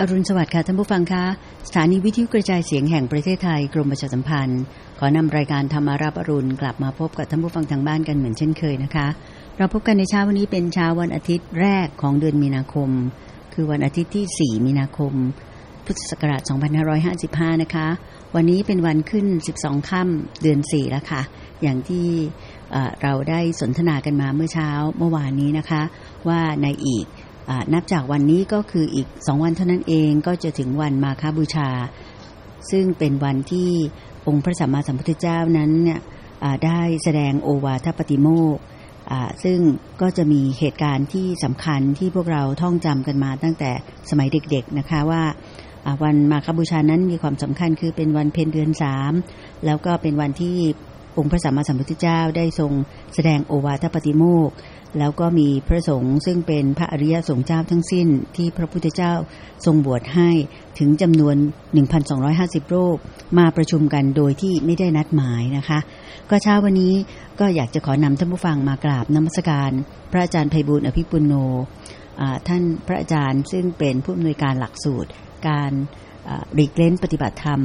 อรุณสวัสดิ์ค่ะท่านผู้ฟังคะสถานีวิทยุกระจายเสียงแห่งประเทศไทยกรมประชาสัมพันธ์ ขอนำรายการธรรมารับอรุณกลับมาพบกับท่านผู้ฟังทางบ้านกันเหมือนเช่นเคยนะคะ เราพบกันในเช้าวันนี้เป็นเช้าวันอาทิตย์แรกของเดือนมีนาคม คือวันอาทิตย์ที่ 4 มีนาคม พุทธศักราช 2555 นะคะ วันนี้เป็นวันขึ้น 12 ค่ำเดือน 4 แล้วค่ะ อย่างที่เราได้สนทนากันมาเมื่อเช้าเมื่อวานนี้นะคะ ว่าในอีก นับจากวันนี้ก็คืออีกสองวันเท่านั้นเองก็จะถึงวันมาคาบูชา ซึ่งเป็นวันที่องค์พระสัมมาสัมพุทธเจ้านั้นเนี่ยได้แสดงโอวาทปฏิโมกซึ่งก็จะมีเหตุการณ์ที่สำคัญที่พวกเราท่องจำกันมาตั้งแต่สมัยเด็กๆนะคะว่าวันมาคบูชานั้นมีความสำคัญคือเป็นวันเพ็ญเดือนสามแล้วก็เป็นวันที่ องค์พระสัมมาสัมพุทธเจ้าได้ทรงแสดงโอวาทปฏิโมกแล้วก็มีพระสงฆ์ซึ่งเป็นพระอริยสงฆ์เจ้าทั้งสิ้นที่พระพุทธเจ้าทรงบวชให้ถึงจำนวน 1,250 รูปมาประชุมกันโดยที่ไม่ได้นัดหมายนะคะ ก็เช้าวันนี้ก็อยากจะขอนำท่านผู้ฟังมากราบนมัสการ พระอาจารย์ไพบุญอภิปุโนท่านพระอาจารย์ซึ่งเป็นผู้อำนวยการหลักสูตร การรีเกล้นปฏิบัติธรรม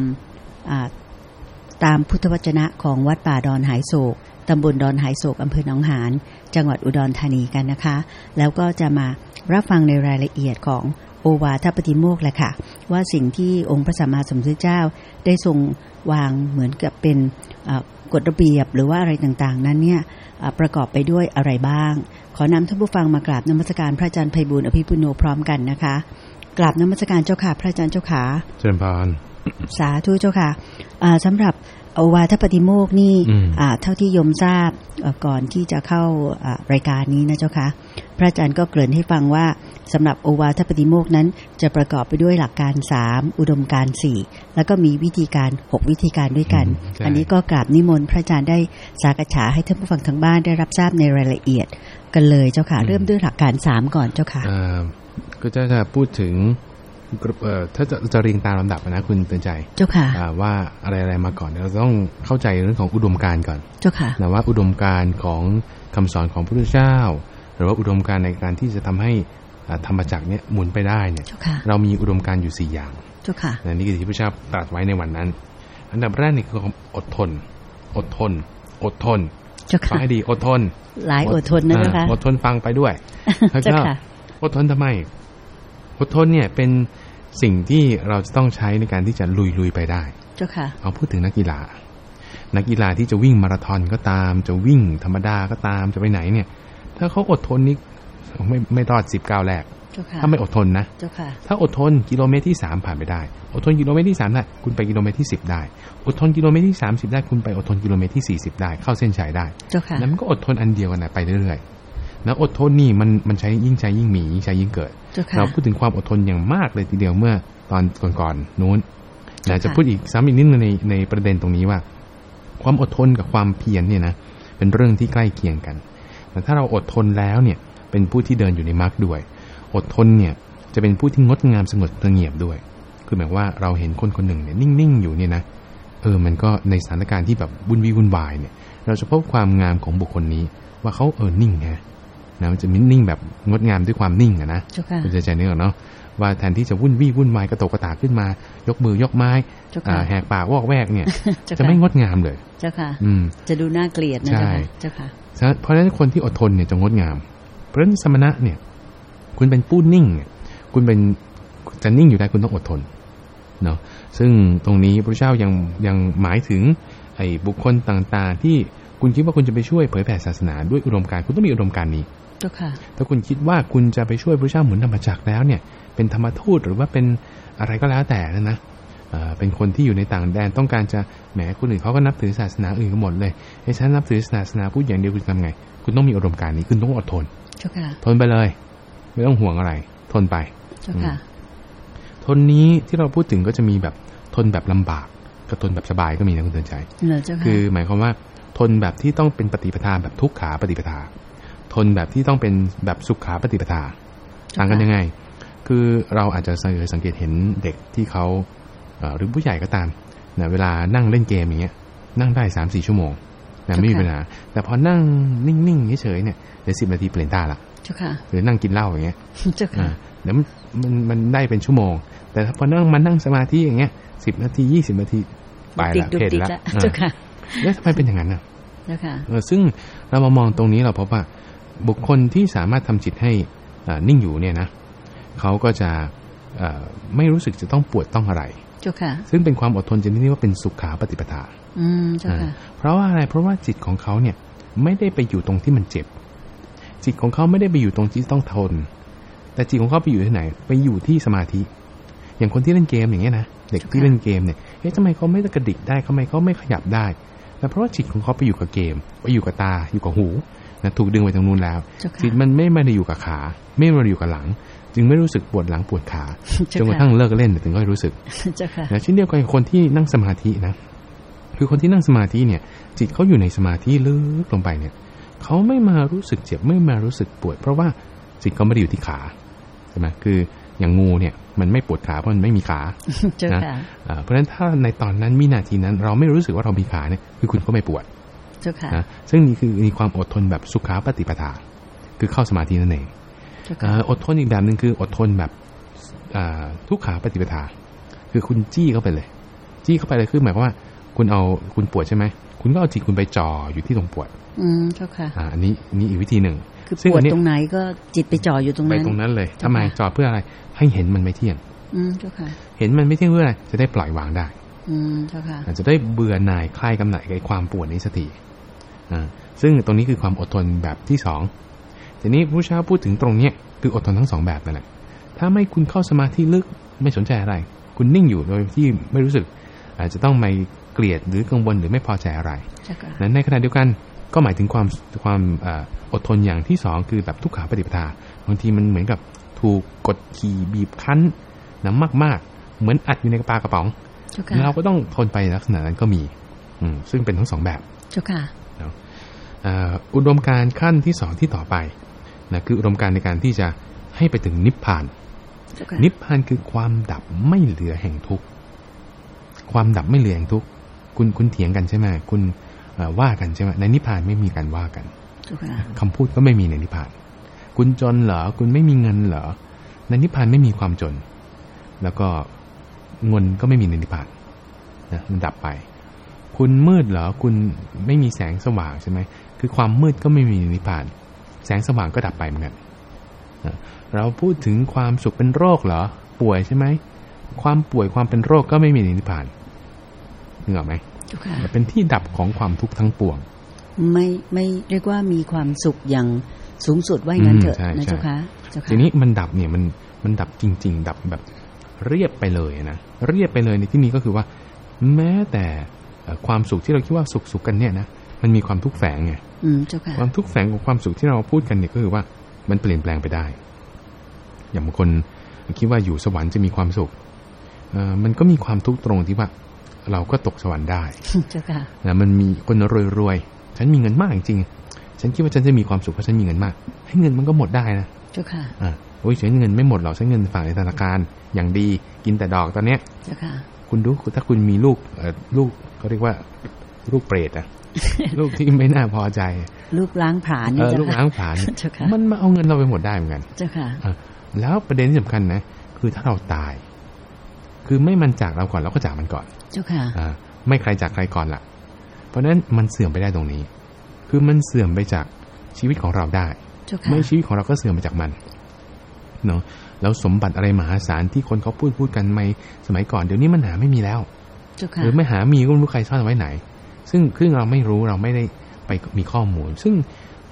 ตามพุทธวจนะของวัดป่าดอนหายโศกตำบลดอนหายโศกอำเภอหนองหาน จังหวัดอุดรธานีกันนะคะ แล้วก็จะมารับฟังในรายละเอียดของโอวาทปฏิโมกแหละค่ะ ว่าสิ่งที่องค์พระสัมมาสัมพุทธเจ้าได้ทรงวางเหมือนกับเป็นกฎระเบียบหรือว่าอะไรต่างๆ นั้นเนี่ยประกอบไปด้วยอะไรบ้าง ขอนำท่านผู้ฟังมากราบนมัสการพระอาจารย์ไพบุญอภิปุโนพร้อมกันนะคะกราบนมัสการเจ้าค่ะพระอาจารย์เจ้าขาเจริญพร สาธุเจ้าค่ะสำหรับโอวาทปฏิโมกนี่เท่าที่ยมทราบก่อนที่จะเข้ารายการนี้นะเจ้าคะพระอาจารย์ก็เกริ่นให้ฟังว่าสำหรับโอวาทปฏิโมกนั้น จะประกอบไปด้วยหลักการสามอุดมการสี่แล้วก็มีวิธีการหกวิธีการด้วยกัน อันนี้ก็กราบนิมนต์พระอาจารย์ได้สากฉาให้ท่านผู้ฟังทางบ้านได้รับทราบในรายละเอียดกันเลยเจ้าค่ะ เริ่มด้วยหลักการสามก่อนเจ้าค่ะก็จะจะพูดถึง ถ้าจะจะเรียงตามลำดับนะคุณเตือนใจเจ้าค่ะว่าอะไรอะไรมาก่อนเราต้องเข้าใจเรื่องของอุดมการก่อนเจ้าค่ะนะว่าอุดมการของคำสอนของพระพุทธเจ้า หรือว่าอุดมการในการที่จะทำให้ธรรมจักรเนี่ยหมุนไปได้เนี่ยเรามีอุดมการอยู่สี่อย่างเจ้าค่ะนี่คือที่พระเจ้าตรัสไว้ในวันนั้น อันดับแรกนี่คือความอดทน อดทน อดทนฟังให้ดีอดทน หลายอดทนนะเจ้าค่ะอดทนฟังไปด้วยแล้วก็อดทนทำไม อดทนเนี่ยเป็น สิ่งที่เราจะต้องใช้ในการที่จะลุยลุยไปได้ เจ้าค่ะ เอาพูดถึงนักกีฬา นักกีฬาที่จะวิ่งมาราธอนก็ตาม จะวิ่งธรรมดาก็ตามจะไปไหนเนี่ย ถ้าเขาอดทนนี่ไม่ไม่รอดสิบเก้าแรกถ้าไม่อดทนนะถ้าอดทนกิโลเมตรที่สามผ่านไปได้ อดทนกิโลเมตรที่สามได้คุณไปกิโลเมตรที่สิบได้ อดทนกิโลเมตรที่สามสิบได้คุณไปอดทนกิโลเมตรที่สี่สิบได้ เข้าเส้นชัยได้แล้วมันก็อดทนอันเดียวกันนะไปเรื่อยๆ นะอดทนนี่มันมันใช้ยิ่งใช้ยิ่งมียิ่งใช้ยิ่งเกิด เราพูดถึงความอดทนอย่างมากเลยทีเดียวเมื่อตอนก่อนๆนู้นแต่จะพูดอีกซ้ำอีกนิดนึงในในประเด็นตรงนี้ว่า ความอดทนกับความเพียรเนี่ยนะเป็นเรื่องที่ใกล้เคียงกันแต่ถ้าเราอดทนแล้วเนี่ยเป็นผู้ที่เดินอยู่ในมรรคด้วย อดทนเนี่ยจะเป็นผู้ที่งดงามสงบเงียบด้วย คือหมายว่าเราเห็นคนคนหนึ่งเนี่ยนิ่งๆอยู่เนี่ยนะเออมันก็ในสถานการณ์ที่แบบวุ่นวี่วุ่นวายเนี่ย เราจะพบความงามของบุคคลนี้ ว่าเขาเออนิ่งไง นะมันจะมินิ่งแบบงดงามด้วยความนิ่งอะนะคุณจะใจเนื้อเนาะว่าแทนที่จะวุ่นวี่วุ่นวายกระโตกกระตากขึ้นมา ยกมือยกไม้แหกปากวอกแวกเนี่ย จะไม่งดงามเลย เจ้าค่ะ อืมจะดูน่าเกลียดนะเจ้าค่ะ เพราะฉะนั้นคนที่อดทนเนี่ยจะงดงาม เพราะฉะนั้นสมณะเนี่ย คุณเป็นผู้นิ่ง คุณเป็นจะนิ่งอยู่ได้คุณต้องอดทนเนาะซึ่งตรงนี้พระเจ้ายังยังหมายถึง ไอ้บุคคลต่างๆ ที่คุณคิดว่าคุณจะไปช่วยเผยแผ่ศาสนาด้วยอุดมการคุณต้องมีอุดมการนี้ ถ้าคุณคิดว่าคุณจะไปช่วยพระเจ้าหมุนธรรมจักรแล้วเนี่ย เป็นธรรมทูตหรือว่าเป็นอะไรก็แล้วแต่นะนะเป็นคนที่อยู่ในต่างแดนต้องการจะแหมคนอื่นเขาก็นับถือศาสนาอื่นกันหมดเลยไอ้ฉันนับถือศาสนาพูดอย่างเดียวคุณทำไง คุณต้องมีอารมณ์การนี้คุณต้องอดทนทนไปเลย ไม่ต้องห่วงอะไร ทนไปทนนี้ที่เราพูดถึงก็จะมีแบบทนแบบลำบากกับทนแบบสบายก็มีนะคุณเตือนใจคือ หมายความว่า ทนแบบที่ต้องเป็นปฏิปทาแบบทุกขาปฏิปทา ทนแบบที่ต้องเป็นแบบสุขขาปฏิปทาต่างกันยังไง คือเราอาจจะสังเกตเห็นเด็กที่เขาหรือผู้ใหญ่ก็ตามนะเวลานั่งเล่นเกมอย่างเงี้ยนั่งได้สามสี่ชั่วโมงนะไม่มีปัญหา แต่พอนั่งนิ่งๆเฉยๆเนี่ยเดี๋ยวสิบนาทีเปลี่ยนท่าละหรือนั่งกินเหล้าอย่างเงี้ยเดี๋ยวมันมันได้เป็นชั่วโมง แต่ถ้าพอนั่งมานั่งสมาธิอย่างเงี้ยสิบนาทียี่สิบนาทีไปติดละดุดเข็ดติดละละอ่าเจ้าค่ะแล้วทำไมเป็นอย่างนั้นอะเจ้าค่ะเออซึ่งเรามามองตรงนี้เราพบว่า บุคคลที่สามารถทำจิตให้อ่านิ่งอยู่เนี่ยนะเขาก็จะเอ่อไม่รู้สึกจะต้องปวดต้องอะไรเจ้าค่ะซึ่งเป็นความอดทนชนิดที่ว่าเป็นสุขาปฏิปทาอืมเจ้าค่ะเพราะว่าอะไรเพราะว่าจิตของเขาเนี่ยไม่ได้ไปอยู่ตรงที่มันเจ็บ จิตของเขาไม่ได้ไปอยู่ตรงที่ต้องทน แต่จิตของเขาไปอยู่ที่ไหน ไปอยู่ที่สมาธิ อย่างคนที่เล่นเกมอย่างเงี้ยนะเด็กที่เล่นเกมเนี่ยเอ๊ะทำไมเขาไม่กระดิกได้ทำไมเขาไม่ขยับได้แต่เพราะว่าจิตของเขาไปอยู่กับเกม ไปอยู่กับตาอยู่กับหู นะถูกดึงไปตรงนู้นแล้วเจ้าค่ะจิตมันไม่มาได้อยู่กับขา ไม่มาได้อยู่กับหลัง จึงไม่รู้สึกปวดหลังปวดขาจเจ้านกระค่ะทั่งเลิกเล่นถึงก็รู้สึกเจ้าค่ะนะเช่นเดียวกันกับคนที่นั่งสมาธินะคือคนที่นั่งสมาธิเนี่ย จิตเขาอยู่ในสมาธิลึกลงไปเนี่ยเขาไม่มารู้สึกเจ็บไม่มารู้สึกปวด เพราะว่าจิตเขาไม่ได้อยู่ที่ขาใช่ไหมคืออย่างงูเนี่ยมันไม่ปวดขาเพราะมันไม่มีขาเจ้านะค่ะอ่าเพราะฉะนั้นถ้าในตอนนั้นวินาทีนั้น เราไม่รู้สึกว่าเรามีขาเนี่ยคือคุณก็ไม่ปวดเจ้าค่ะ นะซึ่งนี่คือมีความอดทนแบบสุขาปฏิปทา คือเข้าสมาธินั่นเองเจ้าอ่าค่ะอดทนอีกแบบหนึ่งคืออดทนแบบอ่าทุกขาปฏิปทา คือคุณจี้เข้าไปเลย จี้เข้าไปเลยคือหมายความว่า คุณเอาคุณปวดใช่ไหมคุณก็เอาจิตคุณไปจ่ออยู่ที่ตรงปวด อืมเจ้าค่ะอ่าอันนี้อันนี้อีกวิธีหนึ่งคือซึ่งปวอัดนนี้ตรงไหนก็จิตไปจ่ออยู่ตรงไปนั้นตรงนั้นเลยเจ้าทำไมค่ะจ่อเพื่ออะไรให้เห็นมันไม่เที่ยง อืมเจ้าค่ะ เห็นมันไม่เที่ยงเพื่ออะไรจะได้ปล่อยวางได้ อืมเจ้าค่ะอาจจะได้เบื่อหน่ายคลายกำหนัดกับไอ้ความปวดนี้สักทีอ่า ซึ่งตรงนี้คือความอดทนแบบที่สองทีนี้ผู้เช้าพูดถึงตรงเนี้ยคืออดทนทั้งสองแบบนั่นแหละถ้าไม่คุณเข้าสมาธิลึกไม่สนใจอะไร คุณนิ่งอยู่โดยที่ไม่รู้สึก อาจจะต้องไม่เกลียดหรือกังวลหรือไม่พอใจอะไรเจ้าค่ะนั้นในขณะเดียวกันก็หมายถึงความความเอ่ออดทนอย่างที่สองคือแบบทุกขาปฏิปทาบางทีมันเหมือนกับถูกกดขี่บีบคั้นนะมาก ๆ เหมือนอัดอยู่ในกระปากระป๋องเจ้าค่ะเราก็ต้องทนไปลักษณะนั้นก็มี อืมซึ่งเป็นทั้งสองแบบเจ้าค่ะเอ่ออุดมการณ์ขั้นที่สองที่ต่อไปนะคืออุดมการณ์ในการที่จะให้ไปถึงนิพพานเจ้าค่ะนิพพานคือความดับไม่เหลือแห่งทุกข์ความดับไม่เหลือแห่งทุกข์คุณคุณเถียงกันใช่ไหมคุณเอ่อว่ากันใช่ไหมในนิพพานไม่มีการว่ากันเจ้าค่ะคำพูดก็ไม่มีในนิพพาน คุณจนเหรอคุณไม่มีเงินเหรอในนิพพานไม่มีความจน แล้วก็เงินก็ไม่มีในนิพพานนะมันดับไป คุณมืดเหรอคุณไม่มีแสงสว่างใช่ไหม คือความมืดก็ไม่มีในนิพพาน แสงสว่างก็ดับไปเหมือนกันนะเราพูดถึงความสุขเป็นโรคเหรอ ป่วยใช่ไหม ความป่วยความเป็นโรคก็ไม่มีในนิพพานนึกออกไหมเจ้าค่ะแต่เป็นที่ดับของความทุกข์ทั้งปวง ไม่ไม่เรียกว่ามีความสุขอย่างสูงสุดว่าอย่างนั้นเถอะอืมใช่นะใช่เจ้าค่ะเจ้าค่ะทีนี้มันดับเนี่ยมันมันดับจริง ๆ ดับแบบเรียบไปเลยนะเรียบไปเลยในที่นี้ก็คือว่า แม้แต่เอ่อความสุขที่เราคิดว่าสุขสุขกันเนี่ยนะ มันมีความทุกข์แฝงไงอืมเจ้าค่ะความทุกข์แฝงของความสุขที่เราพูดกันเนี่ยก็คือว่ามันเปลี่ยนแปลงไปได้ อย่างบางคนคิดว่าอยู่สวรรค์จะมีความสุขเอ่อมันก็มีความทุกข์ตรงที่ว่า เราก็ตกสวรรค์ได้เจ้าค่ะนะมันมีคนรวยๆ ฉันมีเงินมากจริงๆฉันคิดว่าฉันจะมีความสุขเพราะฉันมีเงินมาก ให้เงินมันก็หมดได้นะเจ้าค่ะอ่าโอ้ยใช้เงินไม่หมดหรอกใช้เงินฝากในธนาคารอย่างดี กินแต่ดอกตอนเนี้ยเจ้าค่ะ คุณดูถ้าคุณมีลูกเอ่อลูกเขาเรียกว่าลูกเปรตอะ ลูกที่ไม่น่าพอใจ ลูกล้างผลาญเอนี่อเจ้าลูกค่ะล้างผลาญเจ้าค่ะมันมาเอาเงินเราไปหมดได้เหมือนกัน เจ้าค่ะอะแล้วประเด็นที่สำคัญนะ คือถ้าเราตาย คือไม่มันจากเราก่อนเราก็จากมันก่อน เจ้าค่ะอ่าไม่ใครจากใครก่อนละเพราะฉะนั้นมันเสื่อมไปได้ตรงนี้ คือมันเสื่อมไปจากชีวิตของเราได้เจ้าค่ะไม่ชีวิตของเราก็เสื่อมไปจากมันเนาะแล้วสมบัติอะไรมหาศาลที่คนเขาพูดพูดกันไม่สมัยก่อนเดี๋ยวนี้มันหาไม่มีแล้วเจ้าค่ะหรือไม่หามีก็ไม่รู้ใครซ่อนไว้ไหน ซึ่งซึ่งเราไม่รู้เราไม่ได้ไปมีข้อมูล ซึ่ง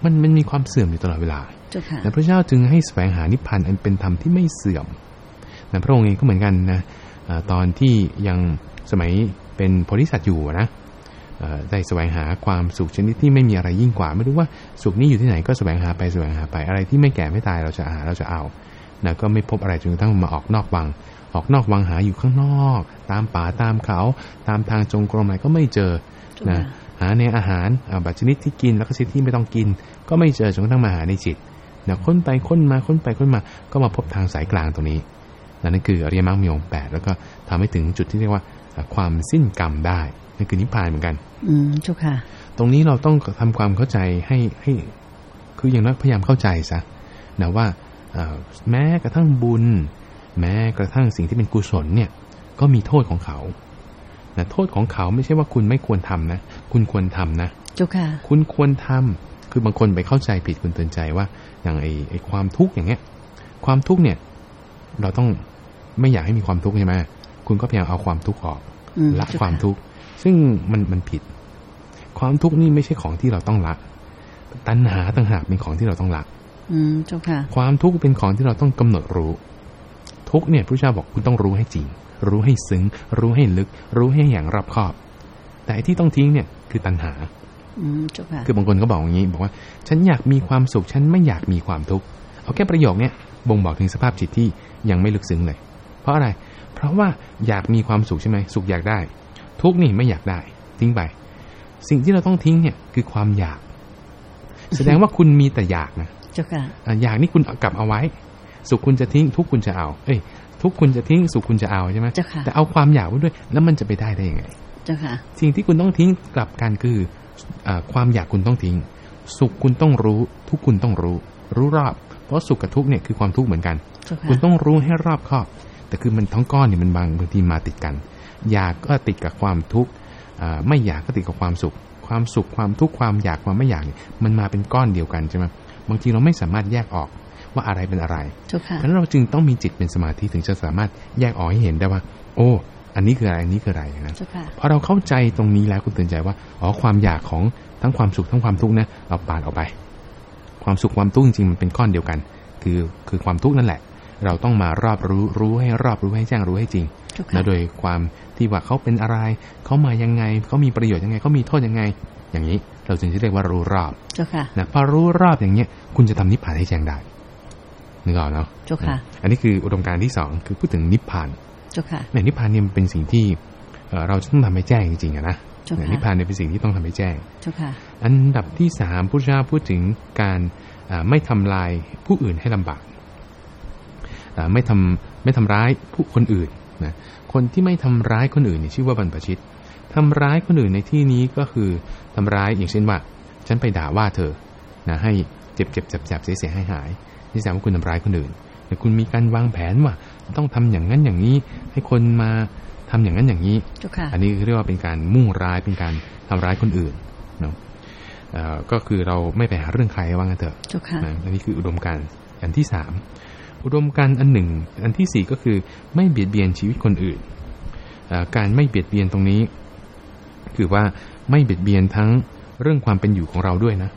มันมันมีความเสื่อมอยู่ตลอดเวลาเจ้าค่ะและพระเจ้าจึงให้แสวงหานิพพานอันเป็นธรรมที่ไม่เสื่อมนะพระองค์เองก็เหมือนกันนะอ่าตอนที่ยังสมัยเป็นโพธิสัตว์อยู่นะเอ่อได้แสวงหาความสุขชนิดที่ไม่มีอะไรยิ่งกว่า ไม่รู้ว่าสุขนี้อยู่ที่ไหนก็แสวงหาไปแสวงหาไปอะไรที่ไม่แก่ไม่ตายเราจะหาเราจะเอานะก็ไม่พบอะไรจนกระทั่งมาออกนอกวัง ออกนอกวังหาอยู่ข้างนอก ตามป่าตามเขา ตามทางจงกรมอะไรก็ไม่เจอเจ้า นะค่ะหาในอาหารอ่าบัตรชนิดที่กินแล้วก็ชนิดที่ไม่ต้องกิน ก็ไม่เจอจนกระทั่งมาหาในจิตนะค้นไปค้นมาค้นไปค้นมาก็มาพบทางสายกลางตรงนี้นะนั่นคืออริยมรรคมีองค์แปดแล้วก็ทำให้ถึงจุดที่เรียกว่าอ่าความสิ้นกรรมได้นั่นคือนิพพานเหมือนกัน อืมเจ้าค่ะ ตรงนี้เราต้องทำความเข้าใจให้ให้ คืออย่างน้อยพยายามเข้าใจซะนะว่าเอ่อแม้กระทั่งบุญ แม้กระทั่งสิ่งที่เป็นกุศลเนี่ย ก็มีโทษของเขา นะโทษของเขาไม่ใช่ว่าคุณไม่ควรทำนะ คุณควรทำนะเจ้าค่ะ คุณควรทำคือบางคนไปเข้าใจผิดคุณเตือนใจว่า อย่างไอ้ไอ้ความทุกข์อย่างเงี้ย ความทุกข์เนี่ย เราต้องไม่อยากให้มีความทุกข์ใช่ไหมคุณก็พยายามเอาความทุกข์ออกอืมละเจ้าค่ะความทุกข์ ซึ่งมันมันผิด ความทุกข์นี่ไม่ใช่ของที่เราต้องละ ตัณหาต่างหากเป็นของที่เราต้องละอืมเจ้าค่ะ ความทุกข์เป็นของที่เราต้องกำหนดรู้ ทุกข์เนี่ยพระเจ้าบอกคุณต้องรู้ให้จริง รู้ให้ซึ้ง รู้ให้ลึก รู้ให้อย่างรอบคอบ แต่ไอ้ที่ต้องทิ้งเนี่ยคือตัณหาอืมเจ้าค่ะคือบางคนก็บอกอย่างนี้ บอกว่า ฉันอยากมีความสุข ฉันไม่อยากมีความทุกข์เอาแค่ประโยคเนี้ยบ่งบอกถึงสภาพจิตที่ยังไม่ลึกซึ้งเลย เพราะอะไร เพราะว่าอยากมีความสุขใช่ไหมสุขอยากได้ ทุกข์นี่ไม่อยากได้ ทิ้งไป สิ่งที่เราต้องทิ้งเนี่ยคือความอยาก แสดงว่าคุณมีแต่อยากนะเจ้าค่ะอะอยากนี่คุณเอากลับเอาไว้ สุขคุณจะทิ้งทุกข์คุณจะเอา เอ้ย ทุกข์คุณจะทิ้งสุขคุณจะเอาใช่ไหมเจ้าค่ะแต่เอาความอยากไว้ด้วย แล้วมันจะไปได้ได้ยังไงเจ้าค่ะสิ่งที่คุณต้องทิ้งกลับกันคืออาความอยากคุณต้องทิ้ง สุขคุณต้องรู้ ทุกข์คุณต้องรู้ รู้รอบ เพราะสุขกับทุกข์เนี่ยคือความทุกข์เหมือนกันเจ้าค่ะคุณต้องรู้ให้รอบคอบ แต่คือมันทั้งก้อนเนี่ยมันบางบางทีมาติดกัน อยากก็ติดกับความทุกข์อ่าไม่อยากก็ติดกับความสุข ความสุขความทุกข์ความอยากความไม่อยากเนี่ยมันมาเป็นก้อนเดียวกันใช่ไหมบางทีเราไม่สามารถแยกออก ว่าอะไรเป็นอะไรเจ้าค่ะเพราะฉะนั้นเราจึงต้องมีจิตเป็นสมาธิถึงจะสามารถแยกออกให้เห็นได้ว่า โอ้ อันนี้คืออะไรอันนี้คืออะไรอย่างนั้นเจ้าค่ะพอเราเข้าใจตรงนี้แล้วคุณเตือนใจว่าอ๋อความอยากของทั้งความสุขทั้งความทุกข์นะเราปาดออกไป ความสุขความทุกข์จริงๆมันเป็นก้อนเดียวกัน คือคือความทุกข์นั่นแหละ เราต้องมารอบรู้รู้ให้รอบรู้ให้แจ้งรู้ให้จริงเจ้านะค่ะโดยความที่ว่าเขาเป็นอะไร เขามายังไงเขามีประโยชน์ยังไงเขามีโทษยังไง อย่างนี้เราจึงจะเรียกว่ารู้รอบเจ้าค่ะนะพอรู้รอบอย่างเนี้ยคุณจะทำนิพพานให้แจ้งได้ นึกออกเนาะเจ้าค่ะ อันนี้คืออุดมการณ์ที่สองคือพูดถึงนิพพานเจ้าค่ะในนิพพานเนี่ยมันเป็นสิ่งที่เอ่อเราจะต้องทำให้แจ้งจริงๆอะนะเจ้าค่ะนิพพานเนี่ยเป็นสิ่งที่ต้องทำให้แจ้งเจ้าค่ะอันดับที่สามพุทธเจ้าพูดถึงการอ่าไม่ทำลายผู้อื่นให้ลำบากอ่าไม่ทำไม่ทำร้ายผู้คนอื่นนะคนที่ไม่ทำร้ายคนอื่นเนี่ยชื่อว่าบรรพชิตทำร้ายคนอื่นในที่นี้ก็คือทำร้ายอย่างเช่นว่า ฉันไปด่าว่าเธอนะให้เจ็บเจ็บแสบแสบเสียเสียหายหาย นี่แสดงว่าคุณทำร้ายคนอื่น แต่คุณมีการวางแผนว่า ต้องทำอย่างนั้นอย่างนี้ ให้คนมาทำอย่างนั้นอย่างนี้เจ้าค่ะอันนี้เรียกว่าเป็นการมุ่งร้ายเป็นการทำร้ายคนอื่นเนาะเอ่อก็คือเราไม่ไปหาเรื่องใครว่างั้นเถอะเจ้าค่ะนะอันนี้คืออุดมการณ์อันที่สามอุดมการณ์อันหนึ่ง อันที่สี่ก็คือไม่เบียดเบียนชีวิตคนอื่นเอ่อการไม่เบียดเบียนตรงนี้ คือว่าไม่เบียดเบียนทั้งเรื่องความเป็นอยู่ของเราด้วยนะ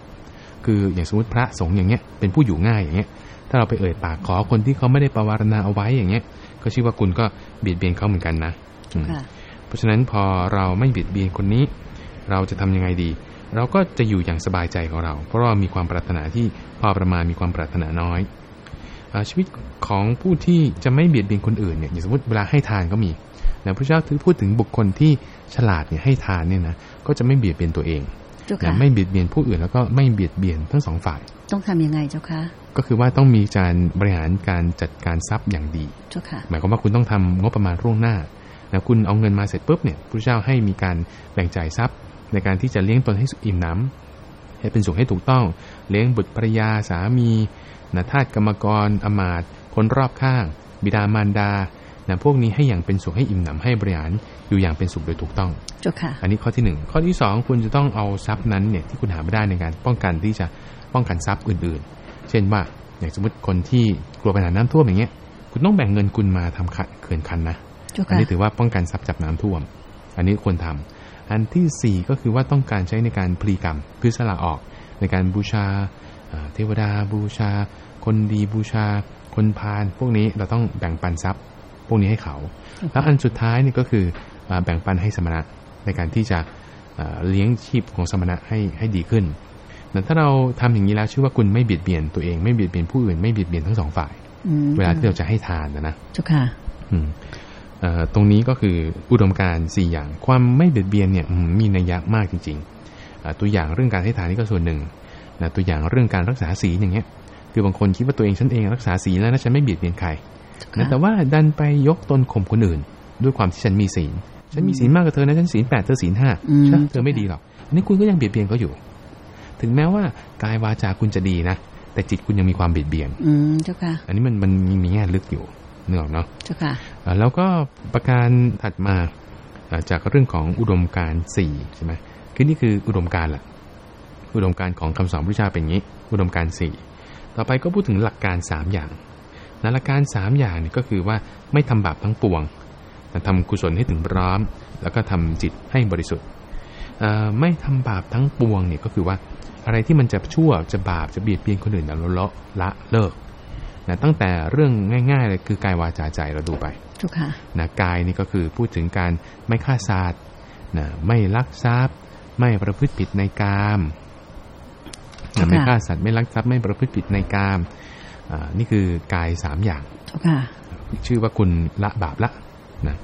คืออย่างสมมติพระสงฆ์อย่างเงี้ยเป็นผู้อยู่ง่ายอย่างเงี้ยถ้าเราไปเอ่ยปากขอคนที่เขาไม่ได้ประวารณาเอาไว้อย่างเงี้ย ก็ชื่อว่าคุณก็เบียดเบียนเขาเหมือนกันนะอืมค่ะเพราะฉะนั้นพอเราไม่เบียดเบียนคนนี้ เราจะทำยังไงดี เราก็จะอยู่อย่างสบายใจของเรา เพราะเรามีความปรารถนาที่พอประมาณมีความปรารถนาน้อยอาชีวิตของผู้ที่จะไม่เบียดเบียนคนอื่นเนี่ยอย่างสมมติเวลาให้ทานก็มีนะพระเจ้าถือพูดถึงบุคคลที่ฉลาดเนี่ยให้ทานเนี่ยนะก็จะไม่เบียดเบียนตัวเองเจ้านะค่ะ ไม่เบียดเบียนผู้อื่นแล้วก็ไม่เบียดเบียนทั้งสองฝ่าย ต้องทำยังไงเจ้าค่ะก็คือว่าต้องมีการบริหารการจัดการทรัพย์อย่างดีเจ้าค่ะหมายความว่าคุณต้องทำงบประมาณล่วงหน้าแล้วคุณเอาเงินมาเสร็จปุ๊บเนี่ยพระเจ้าให้มีการแบ่งจ่ายทรัพย์ ในการที่จะเลี้ยงตนให้สุขอิ่มหน้ำให้เป็นสุขให้ถูกต้อง เลี้ยงบุตรภรรยาสามีนะทาสกรรมกรอมาตย์คนรอบข้าง บิดามารดา นะพวกนี้ให้อย่างเป็นสุขให้อิ่มหนำให้บริหารอยู่อย่างเป็นสุขโดยถูกต้องเจ้าค่ะ อันนี้ข้อที่หนึ่งข้อที่สองคุณจะต้องเอาทรัพย์นั้นเนี่ยที่คุณหาไม่ได้ในการป้องกันที่จะป้องกันทรัพย์อื่นๆ เช่นว่าอย่างสมมติคนที่กลัวปัญหาน้ำท่วมอย่างเงี้ย คุณต้องแบ่งเงินคุณมาทำขัดเขื่อนคันนะเจ้าอันค่ะนี้ถือว่าป้องกันทรัพย์จากน้ำท่วม อันนี้ควรทำอันที่สี่ก็คือว่าต้องการใช้ในการพลีกรรมคือสละออก ในการบูชาอ่าเทวดาบูชา คนดีบูชา คนพาลพวกนี้เราต้องแบ่งปันทรัพย์ พวกนี้ให้เขา แล้วอันสุดท้ายนี่ก็คืออ่าแบ่งปันให้สมณะในการที่จะอ่าเลี้ยงชีพของสมณะให้ให้ดีขึ้นแต่ถ้าเราทำอย่างนี้แล้วชื่อว่าคุณไม่เบียดเบียนตัวเองไม่เบียดเบียนผู้อื่นไม่เบียดเบียนทั้งสองฝ่ายอืมเวลาที่เราจะให้ทานนะนะเจ้าค่ะอืมเอ่อตรงนี้ก็คืออุดมการณ์สี่อย่างความไม่เบียดเบียนเนี่ยอืมมีนัยยะมากจริงๆอ่าตัวอย่างเรื่องการให้ทานนี่ก็ส่วนหนึ่งนะตัวอย่างเรื่องการรักษาศีลอย่างเงี้ยคือบางคนคิดว่าตัวเองฉันเองรักษาศีลแล้วนะฉันไม่เบียดเบียนใครนะ แต่ว่าดันไปยกตนข่มคนอื่น ด้วยความที่ฉันมีศีล ฉันมีศีลมากกว่าเธอนะฉันศีลแปดเธอศีลห้าอืมใช่เธอไม่ดีหรอกอันนี้คุณก็ยังเบียดเบียนเขาอยู่ ถึงแม้ว่ากายวาจาคุณจะดีนะแต่จิตคุณยังมีความเบียดเบียน อืมเจ้าค่ะ อันนี้มันมันมีมีแง่ลึกอยู่เนื้ออกเนาะเจ้าค่ะอ่าแล้วก็ประการถัดมาอ่าจากเรื่องของอุดมการณ์สี่ใช่ไหมคือนี่คืออุดมการณ์ละอุดมการณ์ของคำสอนพระพุทธเจ้าเป็นอย่างนี้ อุดมการณ์สี่ต่อไปก็พูดถึงหลักการสามอย่าง นะหลักการสามอย่างนี่ก็คือว่าไม่ทำบาปทั้งปวงแต่ทำกุศลให้ถึงพร้อม แล้วก็ทำจิตให้บริสุทธิ์เอ่อไม่ทำบาปทั้งปวงเนี่ยก็คือว่าอะไรที่มันจะชั่วจะบาปจะเบียดเบียนคนอื่นเราละละเลิกนะตั้งแต่เรื่องง่ายๆเลยคือกายวาจาใจเราดูไปเจ้าค่ะนะกายนี่ก็คือพูดถึงการไม่ฆ่าสัตว์นะไม่ลักทรัพย์ ไม่ประพฤติผิดในกามนะไม่ฆ่าสัตว์ไม่ลักทรัพย์ไม่ประพฤติผิดในกามอ่า นี่คือกายสามอย่างเจ้าค่ะชื่อว่าคุณละบาปละนะ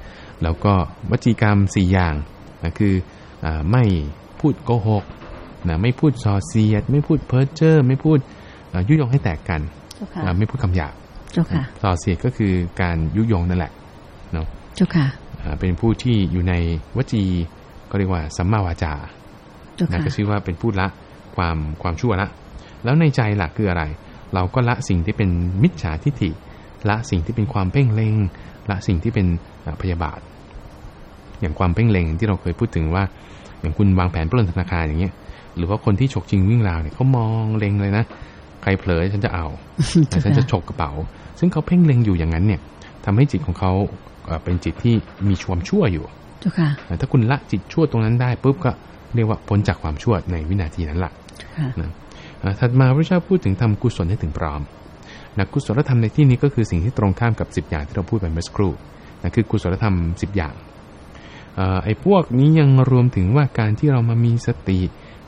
แล้วก็วจีกรรมสี่อย่างนะคืออาไม่พูดโกหกนะไม่พูดส่อเสียด ไม่พูดเพ้อเจ้อไม่พูดอ่ายุยงให้แตกกันเจ้าค่ะอ่าไม่พูดคำหยาบเจ้าค่ะส่อเสียดก็คือการยุยงนั่นแหละเนาะเจ้าค่ะอ่าเป็นผู้ที่อยู่ในวจีก็เรียกว่าสัมมาวาจาเจ้านะค่ะก็ชื่อว่าเป็นผู้ละความความชั่วละ แล้วในใจหลักคืออะไร เราก็ละสิ่งที่เป็นมิจฉาทิฏฐิ ละสิ่งที่เป็นความเพ่งเล็งละสิ่งที่เป็นอ่าพยาบาท อย่างความเพ่งเล็งที่เราเคยพูดถึงว่า อย่างคุณวางแผนปล้นธนาคารอย่างเงี้ย หรือว่าคนที่ฉกชิงวิ่งราวเนี่ยเขามองเล็งเลยนะใครเผลอฉันจะเอาเจ้าฉันจะค่ะฉกกระเป๋า ซึ่งเขาเพ่งเล็งอยู่อย่างนั้นเนี่ยทำให้จิตของเขาเอ่อเป็นจิตที่มีความชั่วอยู่เจ้าค่ะถ้าคุณละจิตชั่วตรงนั้นได้ปุ๊บก็เรียกว่าพ้นจากความชั่วในวินาทีนั้นละเจ้าค่ะนะอ่า ถัดมาพระเจ้าพูดถึงทำกุศลให้ถึงพร้อมนะกุศลธรรมในที่นี้ก็คือสิ่งที่ตรงข้ามกับ 10 อย่างที่เราพูดไปเมื่อสักครู่นะคือกุศลธรรม 10 อย่างเอ่อไอ้พวกนี้ยังรวมถึงว่าการที่เรามามีสติ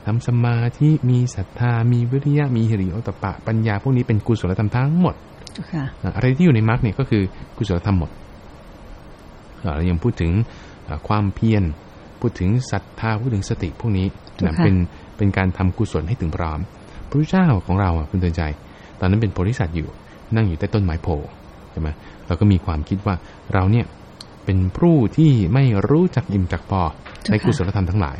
ทำสมาธิมีศรัทธา มีวิริยะมีหิริโอตปปะปัญญาพวกนี้เป็นกุศลธรรมทั้งหมดเจ้าค่ะอะอะไรที่อยู่ในมรรคเนี่ยก็คือกุศลธรรมหมดอะเรายังพูดถึงอะความเพียรพูดถึงศรัทธาพูดถึงสติพวกนี้นะเป็นเป็นการทำกุศลให้ถึงพร้อมพ ระพุทธเจ้าของเราอะคุณเตือนใจ ตอนนั้นเป็นโพธิสัตว์อยู่ นั่งอยู่ใต้ต้นไม้โพธิ์ใช่ไหมเราก็มีความคิดว่าเราเนี่ยเป็นผู้ที่ไม่รู้จักอิ่มจักพอในกุศลธรรมทั้งหลาย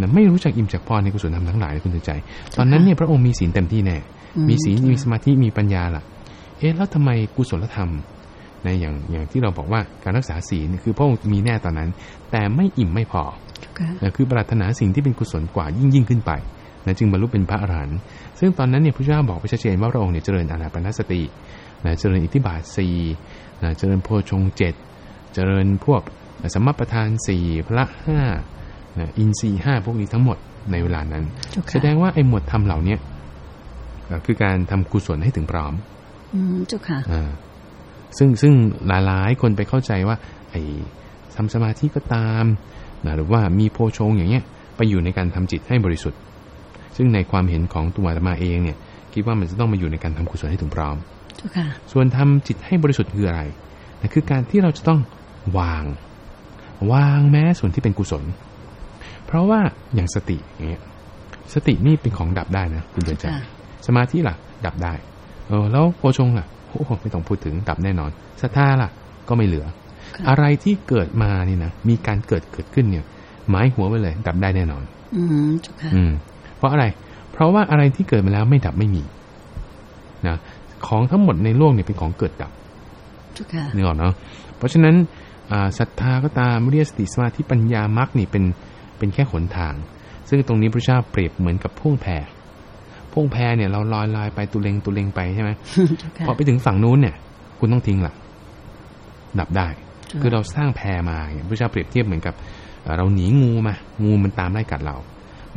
นะไม่รู้จักอิ่มจักพอในกุศลธรรมทั้งหลายคุณเตือนใจ ตอนนั้นเนี่ยพระองค์มีศีลเต็มที่แน่อืมีศีลมีสมาธิมีปัญญาล่ะ เอ๊ะแล้วทำไมกุศลธรรมในอย่างอย่างที่เราบอกว่าการรักษาศีลเนี่ยคือพระองค์มีแน่ตอนนั้น แต่ไม่อิ่มไม่พอเจ้าค่ะนะคือปรารถนาสิ่งที่เป็นกุศลกว่ายิ่งยิ่งขึ้นไป นะจึงบรรลุเป็นพระอรหันต์ซึ่งตอนนั้นเนี่ยพระเจ้าบอกไว้ชัดเจนว่าพระองค์เนี่ยเจริญอานาปานสตินะเจริญอิทธิบาทสี่นะเจริญโพชฌงค์เจ็ดเจริญพวกสมมประธานสี่พระห้านะอินทรีย์ห้าพวกนี้ทั้งหมดในเวลานั้นเจ้าค่ะแสดงว่าไอ้หมวดธรรมเหล่าเนี้ยเอ่อคือการทำกุศลให้ถึงพร้อม อืมเจ้าค่ะอ่าซึ่งซึ่งหลายๆคนไปเข้าใจว่า ไอ้ทำสมาธิก็ตามนะหรือว่ามีโพชงอย่างเงี้ยไปอยู่ในการทำจิตให้บริสุทธิ์ ซึ่งในความเห็นของตัวอาตมาเองเนี่ย คิดว่ามันจะต้องมาอยู่ในการทำกุศลให้ถึงพร้อมเจ้าค่ะส่วนทำจิตให้บริสุทธิ์คืออะไรนะคือการที่เราจะต้องวาง วางแม้ส่วนที่เป็นกุศล เพราะว่าอย่างสติอย่างเงี้ยสตินี่เป็นของดับได้นะคุณเดือนใจค่ะสมาธิล่ะ ดับได้ เออ แล้วโพชงล่ะโอ้โหไม่ต้องพูดถึงดับแน่นอนศรัทธาล่ะ ก็ไม่เหลือค่ะอะไรที่เกิดมานี่นะมีการเกิดเกิดขึ้นเนี่ย หมายหัวไว้เลย ดับได้แน่นอน อืมเจ้าค่ะอืม เพราะอะไร เพราะว่าอะไรที่เกิดมาแล้วไม่ดับไม่มีนะของทั้งหมดในโลกเนี่ยเป็นของเกิดดับเจ้าค่ะนึกออกเนาะเพราะฉะนั้นอ่าศรัทธาก็ตามวิริยสติสมาธิปัญญามรรคนี่เป็นเป็นแค่ขนทาง ซึ่งตรงนี้พระเจ้าเปรียบเหมือนกับพ่วงแพพ่วงแพเนี่ยเราลอยลอยไปตุเลงตุเลงไปใช่ไหมเจ้าค่ะพอไปถึงฝั่งนู้นเนี่ย คุณต้องทิ้งละดับได้จ้ะคือเราสร้างแพมาเนี่ยพระเจ้าเปรียบเทียบเหมือนกับเอ่อเราหนีงูมา งูมันตามไล่กัดเรา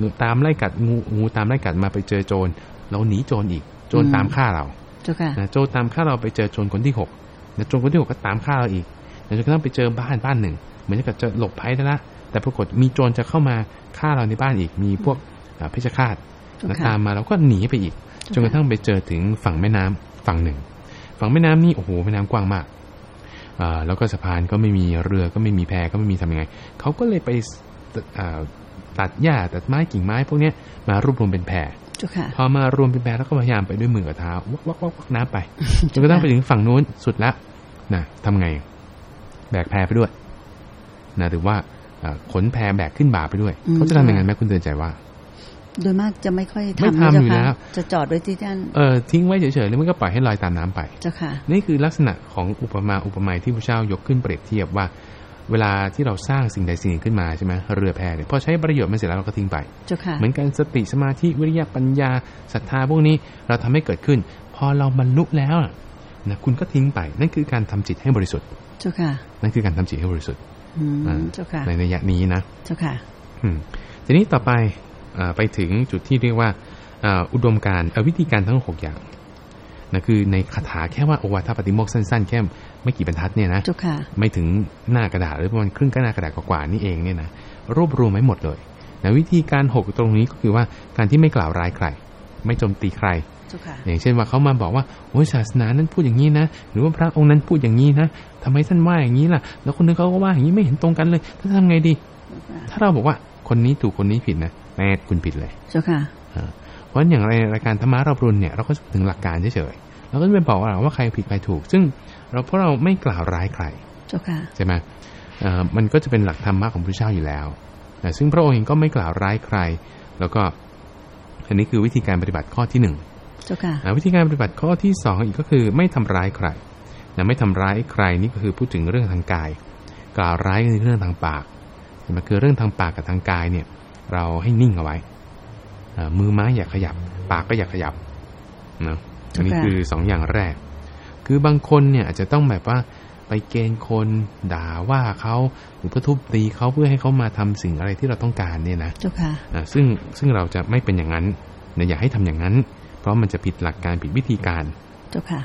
งูตามไล่กัดงูงูตามไล่กัดมาไปเจอโจรเราหนีโจรอีก โจรตามฆ่าเราเจ้าค่ะนะโจรตามฆ่าเราไปเจอโจรคนที่หกนะโจรคนที่หกก็ตามฆ่าเราอีกแล้วจนกระทั่งไปเจอบ้านบ้านหนึ่ง เหมือนกับจะหลบภัยได้ละแต่ปรากฏมีโจรจะเข้ามาฆ่าเราในบ้านอีก มีพวกอ่าเพชฌฆาตเจ้านะค่ะตามมาเราก็หนีไปอีกจนกระทั่งไปเจอถึงฝั่งแม่น้ำฝั่งหนึ่ง ฝั่งแม่น้ำนี่โอ้โหแม่น้ำกว้างมากอ่าแล้วก็สะพานก็ไม่มีเรือก็ไม่มีแพก็ไม่มีทำยังไงเขาก็เลยไปอ่า ตัดหญ้าตัดไม้กิ่งไม้พวกเนี้ยมารวบรวมเป็นแพเจ้าค่ะพอมารวมเป็นแพแล้วก็พยายามไปด้วยมือกับเท้าวักวักวักวักน้ำไปจนกระทั่งไปถึงฝั่งนู้นสุดแล้วนะทำไง แบกแพไปด้วยนะหรือว่าอ่าขนแพแบกขึ้นบ่าไปด้วยอืมเขาจะทำยังไงไหมคุณเตือนใจว่า โดยมากจะไม่ค่อยไม่ทำทำนะอยู่เจ้าแล้ค่ะวจะจอดไว้ที่ด้านเออทิ้งไว้เฉยๆแล้วมันก็ปล่อยให้ลอยตามน้ำไปเจ้าค่ะ นี่คือลักษณะของอุปมาอุปไมยที่พระเจ้ายกขึ้นเปรียบเทียบว่า เวลาที่เราสร้างสิ่งใดสิ่งหนึ่งขึ้นมาใช่ไหมเรือแพเนี่ยพอใช้ประโยชน์มันเสร็จแล้วเราก็ทิ้งไปเจ้าค่ะเหมือนกันสติสมาธิวิริยะปัญญาศรัทธาพวกนี้เราทำให้เกิดขึ้น พอเราบรรลุแล้วน่ะนะคุณก็ทิ้งไป นั่นคือการทำจิตให้บริสุทธิ์เจ้าค่ะนั่นคือการทำจิตให้บริสุทธิ์อืมอ่าเจ้าค่ะในนัยยะนี้นะเจ้าค่ะอืมทีนี้ต่อไปอาไปถึงจุดที่เรียกว่าอ่าอุดมการณ์เอ่อวิธีการทั้งหกอย่าง นะคือในคาถาแค่ว่าโอวาทปฏิโมกข์สั้น ๆ แค่ไม่กี่บรรทัดเนี่ยนะเจ้าค่ะไม่ถึงหน้ากระดาษหรือประมาณครึ่งหน้ากระดาษกว่าๆนี่เองเนี่ยนะรวบรวมไว้หมดเลยนะวิธีการหกตรงนี้ก็คือว่าการที่ไม่กล่าวร้ายใคร ไม่โจมตีใครเจ้าค่ะอย่างเช่นว่าเขามาบอกว่าโอ้ยศาสนานั้นพูดอย่างนี้นะ หรือว่าพระองค์นั้นพูดอย่างนี้นะทำไมท่านว่าอย่างนี้ล่ะ แล้วคนนึงเขาก็ว่าอย่างนี้ไม่เห็นตรงกันเลยท่านทำไงดี ถ้าเราบอกว่าคนนี้ถูกคนนี้ผิดนะแม่คุณผิดเลยเจ้าค่ะอ่า เพราะฉะนั้นอย่างในรายการธรรมะเรารุนเนี่ยเราก็จะถึงหลักการเฉยๆเราก็จะไปบอกว่าว่าใครผิดใครถูก ซึ่งเราเพราะเราไม่กล่าวร้ายใครเจ้าค่ะใช่ไหมเอ่อมันก็จะเป็นหลักธรรมะของพระเจ้าอยู่แล้วนะซึ่งพระองค์เองก็ไม่กล่าวร้ายใคร แล้วก็อันนี้คือวิธีการปฏิบัติข้อที่หนึ่งเจ้าค่ะอ่าวิธีการปฏิบัติข้อที่สองอีกก็คือไม่ทำร้ายใครนะไม่ทำร้ายใครนี่ก็คือพูดถึงเรื่องทางกาย กล่าวร้ายก็คือเรื่องทางปากเห็นไหมคือเรื่องทางปากกับทางกายเนี่ย เราให้นิ่งเอาไว้อ่า มือไม้อย่าขยับ ปากก็อย่าขยับนะอันนี้คือสองอย่างแรก คือบางคนเนี่ยอาจจะต้องแบบว่าไปเกณฑ์คนด่าว่าเขาหรือเพื่อทุบตีเขาเพื่อให้เขามาทำสิ่งอะไรที่เราต้องการเนี่ยนะเจ้าค่ะอ่าซึ่งซึ่งเราจะไม่เป็นอย่างนั้นนะอย่าให้ทำอย่างนั้น เพราะมันจะผิดหลักการผิดวิธีการเจ้าค่ะ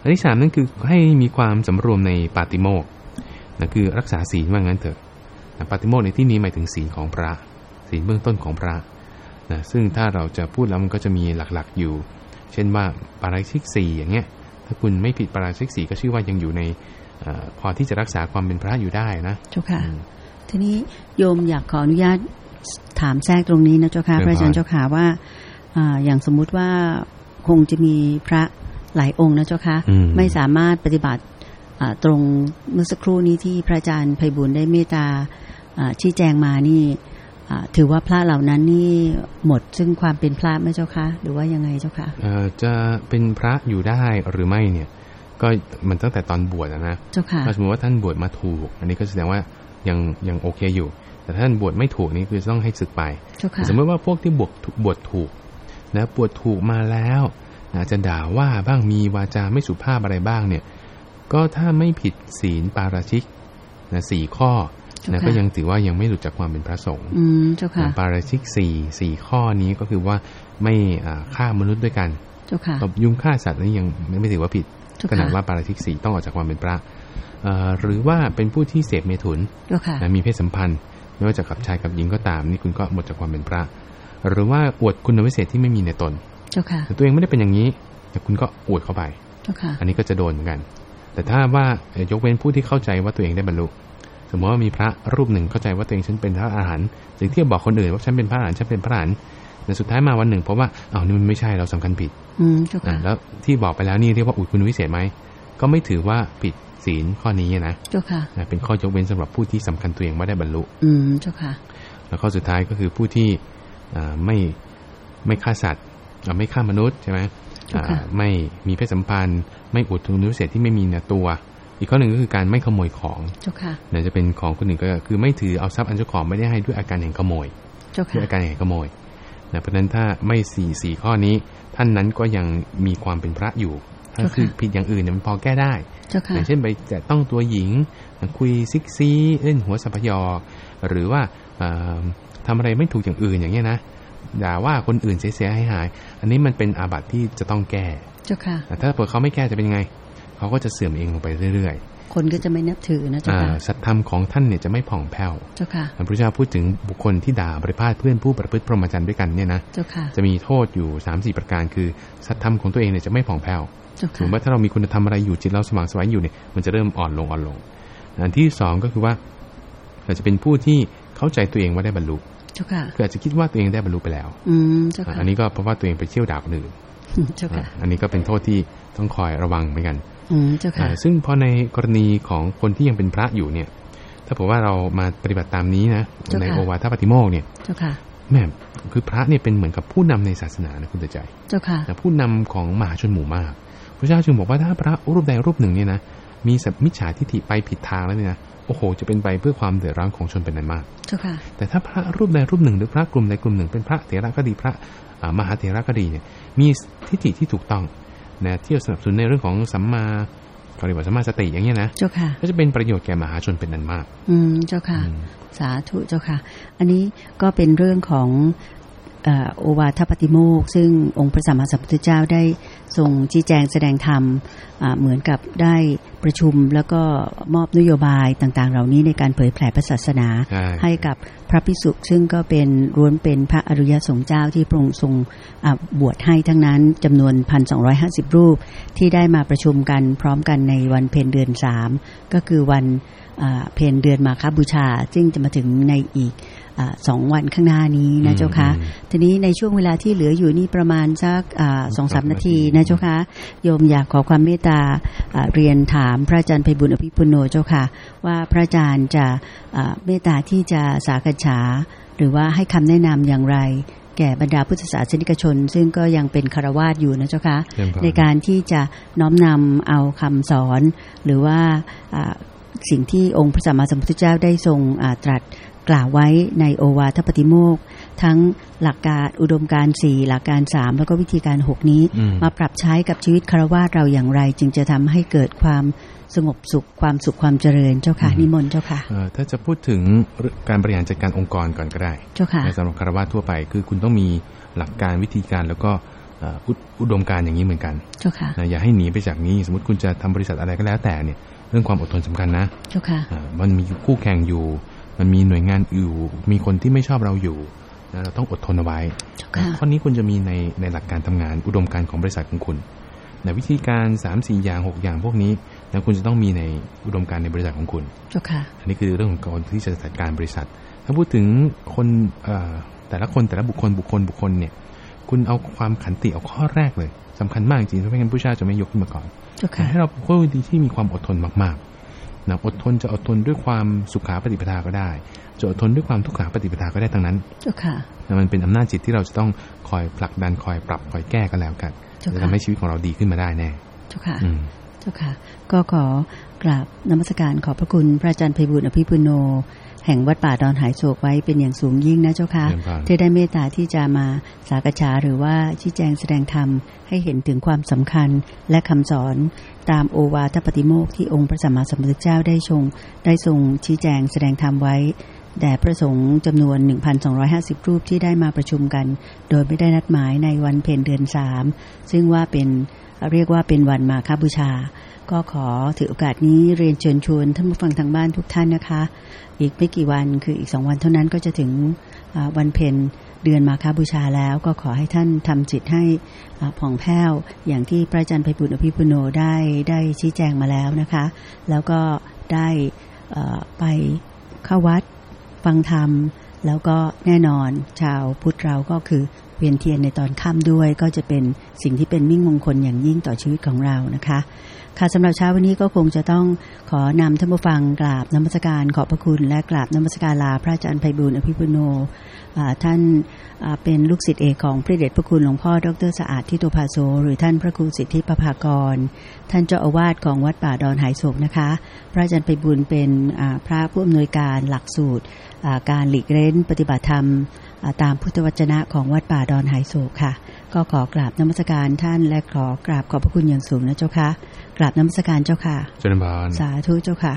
อันที่สามนั่นคือให้มีความสำรวมในปาติโมกข์นะคือรักษาศีลว่างั้นเถอะนะปาติโมกข์ในที่นี้หมายถึงศีลของพระศีลเบื้องต้นของพระ นะซึ่งถ้าเราจะพูดแล้วมันก็จะมีหลักๆอยู่ เช่นว่าปาราชิกสี่อย่างเงี้ย ถ้าคุณไม่ผิดปาราชิกสี่ก็ชื่อว่ายังอยู่ในเออพอที่จะรักษาความเป็นพระอยู่ได้นะเจ้าค่ะอืมทีนี้โยมอยากขออนุญาตถามแทรกตรงนี้นะเจ้าค่ะเชิญพระอาจารย์พรเจ้าค่ะว่าอ่าอย่างสมมุติว่าคงจะมีพระหลายองค์นะเจ้าค่ะอืมไม่สามารถปฏิบัติอ่าตรงเมื่อสักครู่นี้ที่พระอาจารย์ไพบุญได้เมตตาอ่าชี้แจงมานี่อ่า ถือว่าพระเหล่านั้นนี่หมดซึ่งความเป็นพระไหมเจ้าคะหรือว่ายังไงเจ้าคะเอ่อจะเป็นพระอยู่ได้หรือไม่เนี่ย ก็มันตั้งแต่ตอนบวชอะนะเจ้าค่ะถ้าสมมติว่าท่านบวชมาถูก อันนี้ก็แสดงว่ายังยังโอเคอยู่ แต่ถ้าท่านบวชไม่ถูกนี่คือต้องให้ศึกไปเจ้าค่ะสมมติว่าพวกที่บวชถูกบวชถูกนะบวชถูกมาแล้วอาจจะด่าว่าบ้างมีวาจาไม่สุภาพอะไรบ้างเนี่ย ก็ถ้าไม่ผิดศีลปาราชิกนะสี่ข้อ นะก็ยังถือว่ายังไม่หลุดจากความเป็นพระสงฆ์อืมเจ้าค่ะปาราชิกสี่สี่ข้อนี้ก็คือว่าไม่อ่าฆ่ามนุษย์ด้วยกันเจ้าค่ะตบยุงฆ่าสัตว์นี่ยังไม่ไม่ถือว่าผิดเจ้าขนาดค่ะว่าปาราชิกสี่ต้องออกจากความเป็นพระเอ่อหรือว่าเป็นผู้ที่เสพเมถุนเจ้าค่ะนะมีเพศสัมพันธ์ ไม่ว่าจะกับชายกับหญิงก็ตาม นี่คุณก็หมดจากความเป็นพระ หรือว่าอวดคุณวิเศษที่ไม่มีในตนเจ้าค่ะแต่ตัวเองไม่ได้เป็นอย่างนี้ แต่คุณก็อวดเข้าไปเจ้าค่ะอันนี้ก็จะโดนเหมือนกัน แต่ถ้าว่าเอ่อยกเว้นผู้ที่เข้าใจว่าตัวเองได้บรรลุ สมมติว่ามีพระรูปหนึ่งเข้าใจว่าตัวเองฉันเป็นพระอรหันต์จึงเที่ยวบอกคนอื่นว่าฉันเป็นพระอรหันต์ฉันเป็นพระอรหันต์แต่สุดท้ายมาวันหนึ่งเพราะว่าอ้าวนี่มันไม่ใช่เราสำคัญผิด อืมเจ้าอะค่ะแล้วที่บอกไปแล้วนี่เรียกว่าอุดคุณวิเศษไหมก็ไม่ถือว่าผิดศีลข้อนี้นะเจ้าค่ะนะเป็นข้อยกเว้นสำหรับผู้ที่สำคัญตัวเองว่าได้บรรลุ อืมเจ้าค่ะ แล้วข้อสุดท้ายก็คือผู้ที่อ่าไม่ไม่ฆ่าสัตว์อ่าไม่ฆ่ามนุษย์ใช่ไหมเจ้าค่ะอ่าไม่มีเพศสัมพันธ์ ไม่อุดทุนวิเศษที่ไม่มีในตัว อีกข้อหนึ่งก็คือการไม่ขโมยของเจ้าค่ะเนี่ยจะเป็นของคนอื่นก็คือไม่ถือเอาทรัพย์อันเจ้าของไม่ได้ให้ด้วยอาการแห่งขโมยเจ้าด้วยค่ะอาการแห่งขโมยนะเพราะฉะนั้นถ้าไม่สี่สี่ข้อนี้ ท่านนั้นก็ยังมีความเป็นพระอยู่ ถ้าเจ้าค่ะคือผิดอย่างอื่นเนี่ยมันพอแก้ได้เจ้าอค่ะย่างเช่นไปแตะต้องตัวหญิง คุยซิกซีเล่นหัวสัพยอกหรือว่าเอ่อทำอะไรไม่ถูกอย่างอื่นอย่างเงี้ยนะด่าว่าคนอื่นเสียหายหายๆอันนี้มันเป็นอาบัติที่จะต้องแก้ เจ้าค่ะ แต่ถ้าเกิดเขาไม่แก้จะเป็นยังไง เขาก็จะเสื่อมเองลงไปเรื่อยคนก็จะไม่นับถือนะๆเจ้าอ่าค่ะสัตธรรมของท่านเนี่ยจะไม่ผ่องแผ้วเจ้าค่ะพระพุทธเจ้าพูดถึงบุคคลที่ด่าบริพาทเพื่อนผู้ประพฤติพรหมจรรย์ด้วยกันเนี่ยนะเจ้าค่ะจะมีโทษอยู่3ามสี่ประการ คือสัตธรรมของตัวเองเนี่ยจะไม่ผ่องแผ้วเจ้าถึค่ะงว่าถ้าเรามีคุณธรรมอะไรอยู่จิตเราสว่างไสวยอยู่เนี่ยมันจะเริ่มอ่อนลงอ่อนลงอันที่สองก็คือว่าเราจะเป็นผู้ที่เข้าใจตัวเองว่าได้บรรลุเจ้าค่ะคืออาจจะคิดว่าตัวเองได้บรรลุไปแล้ว อืมเจ้าค่ะอันนี้ก็เพราะว่าตัวเองไปเชี่ยวด่าคนอื่นเจ้าค่ะอันนี้ก็เป็นโทษที่ต้องคอยระวังเหมือนกัน อืมเจ้าค่ะอ่าซึ่งพอในกรณีของคนที่ยังเป็นพระอยู่เนี่ย ถ้าผมว่าเรามาปฏิบัติตามนี้นะเจ้าค่ะในโอวาทปฏิโมกข์เนี่ยเจ้าค่ะแม่คือพระเนี่ยเป็นเหมือนกับผู้นำในศาสนานะคุณใจเจ้าค่ะนะผู้นำของมหาชนหมู่มาก พระเจ้าจึงบอกว่าถ้าพระรูปใดรูปหนึ่งเนี่ยนะมีสัมิจฉาทิฏฐิไปผิดทางแล้วเนี่ยนะโอ้โห จะเป็นไปเพื่อความเดือดร้อนของชนเป็นนันมากเจ้าค่ะแต่ถ้าพระรูปใดรูปหนึ่งหรือพระกลุ่มใดกลุ่มหนึ่งเป็นพระเถระก็ดีพระอ่ามหาเถระก็ดีเนี่ยมีทิฏฐิที่ถูกต้อง นะที่จะสนับสนุนในเรื่องของสัมมาเขาเรียกว่าสัมมาสติอย่างเงี้ยนะเจ้าค่ะ ก็จะเป็นประโยชน์แก่มหาชนเป็นนันมาก อืมเจ้าค่ะอืมสาธุเจ้าค่ะ อันนี้ก็เป็นเรื่องของเอ่อโอวาทปฏิโมกข์ซึ่งองค์พระสัมมาสัมพุทธเจ้าได้ทรงชี้แจงแสดงธรรมอ่าเหมือนกับได้ ประชุมแล้วก็มอบนโยบายต่างๆ เหล่านี้ในการเผยแผ่พระศาสนาใช่ให้กับพระพิสุซึ่งก็เป็นร้วนเป็นพระอริยสงฆ์เจ้าที่พระองค์ทรงอ่าบวชให้ทั้งนั้นจำนวน 1,250 รูปที่ได้มาประชุมกันพร้อมกันในวันเพ็ญเดือนสามก็คือวันอ่าเพ็ญเดือนมาคบูชา ซึ่งจะมาถึงในอีกอา สองวันข้างหน้านี้นะเจ้าคะอืมทีนี้ในช่วงเวลาที่เหลืออยู่นี่ประมาณสักสองสามนาทีนะเจ้าคะโยมอยากขอความเมตตาอ่าเรียนถามพระอาจารย์ไพบุญอภิปุโนเจ้าค่ะ ว่าพระอาจารย์จะอ่าเมตตาที่จะสากัญชาหรือว่าให้คำแนะนำอย่างไร แก่บรรดาพุทธศาสนิกชน ซึ่งก็ยังเป็นคารวาสอยู่นะเจ้าคะเยี่ยมพรในการที่จะน้อมนำเอาคำสอนหรือว่าอ่า สิ่งที่องค์พระสัมมาสัมพุทธเจ้าได้ทรงอ่าตรัสกล่าวไว้ในโอวาทปฏิโมกข์ทั้งหลักการอุดมการณ์สี่หลักการสามแล้วก็วิธีการหกนี้อืมมาปรับใช้กับชีวิตคารวาสเราอย่างไร จึงจะทำให้เกิดความสงบสุขความสุขความเจริญเจ้าค่ะนิมนต์เจ้าค่ะเอ่อถ้าจะพูดถึงเรื่องการบริหารจัดการองค์กรก่อนก็ได้เจ้าค่ะในสำหรับคารวะทั่วไปคือคุณต้องมีหลักการวิธีการแล้วก็เอ่ออุดอุดมการณ์อย่างนี้เหมือนกันเจ้าค่ะนะอย่าให้หนีไปจากนี้ สมมติคุณจะทำบริษัทอะไรก็แล้วแต่เนี่ย เรื่องความอดทนสำคัญนะเจ้าค่ะอ่ามันมีคู่แข่งอยู่ มันมีหน่วยงานอยู่ มีคนที่ไม่ชอบเราอยู่นะเราต้องอดทนเอาไว้เจ้าค่ะข้อนี้คุณจะมีในในหลักการทำงานอุดมการณ์ของบริษัทของคุณนะวิธีการ3ามสี่อย่าง 6 อย่างพวกนี้นะคุณจะต้องมีในอุดมการณ์ในบริษัทของคุณเจ้าค่ะอันนี้คือเรื่องของการที่จะจัดการบริษัท ถ้าพูดถึงคนเอ่อแต่ละคนแต่ละบุคคลบุคคลบุคคลเนี่ย คุณเอาความขันติเอาข้อแรกเลยสำคัญมากจริงๆถ้าไม่งั้นผู้ชาจะไม่ยกขึ้นมาก่อนเจ้าค่ะ ให้เราเป็นคนที่มีความอดทนมากๆนะอดทนจะอดทนด้วยความสุขาปฏิปทาก็ได้ จะอดทนด้วยความทุกขาปฏิปทาก็ได้ทั้งนั้นเจ้าค่ะนะมันเป็นอำนาจจิตที่เราจะต้องคอยผลักดันคอยปรับคอยแก้กันแล้วกันเจ้าค่ะจะทำให้ชีวิตของเราดีขึ้นมาได้แน่เจ้าค่ะอืมเจ้าค่ะ ก็ขอกราบนมัสการขอบพระคุณพระอาจารย์ไพบุญอภิปุโน แห่งวัดป่าดอนหายโศกไว้เป็นอย่างสูงยิ่งนะเจ้าค่ะเยี่ยมครับที่ได้เมตตาที่จะมาสากฉาหรือว่าชี้แจงแสดงธรรมให้เห็นถึงความสำคัญและคำสอนตามโอวาทปฏิโมกข์ที่องค์พระสัมมาสัมพุทธเจ้าได้ทรงได้ทรงชี้แจงแสดงธรรมไว้แด่พระสงฆ์จำนวน 1,250 รูปที่ได้มาประชุมกัน โดยไม่ได้นัดหมายในวันเพ็ญเดือนสามซึ่งว่าเป็นเรียกว่าเป็นวันมาคบูชา ก็ขอถือโอกาสนี้เรียนเชิญชวนท่านผู้ฟังทางบ้านทุกท่านนะคะ อีกไม่กี่วันคืออีกสองวันเท่านั้นก็จะถึงวันเพ็ญเดือนมาคาบูชาแล้ว ก็ขอให้ท่านทำจิตให้ผ่องแผ้วอย่างที่พระอาจารย์ไพบุญอภิปุโนได้ได้ชี้แจงมาแล้วนะคะ แล้วก็ได้ไปเข้าวัดฟังธรรม แล้วก็แน่นอนชาวพุทธเราก็คือเวียนเทียนในตอนค่ำด้วย ก็จะเป็นสิ่งที่เป็นมิ่งมงคลอย่างยิ่งต่อชีวิตของเรานะคะ ค่ะสำหรับเช้าวันนี้ก็คงจะต้องขอนำท่านผู้ฟังกราบนมัสการขอบพระคุณและกราบนมัสการลาพระอาจารย์ไพบุญอภิปุโน ท่านอ่าเป็นลูกศิษย์เอกของพระเดชพระคุณหลวงพ่อดรสะอาดทิโตภาโซหรือท่านพระครูสิทธิประภากร ท่านเจ้าอาวาสของวัดป่าดอนหายโศกนะคะ พระอาจารย์ไพบุญเป็นอ่าพระผู้อำนวยการหลักสูตรอ่าการหลีกเล้นปฏิบัติธรรมอ่าตามพุทธวจนะของวัดป่าดอนหายโศกค่ะ ก็ขอกราบนมัสการท่านและขอกราบขอบพระคุณอย่างสูงนะเจ้าค่ะกราบนมัสการเจ้าค่ะเจริญพรสาธุเจ้าค่ะ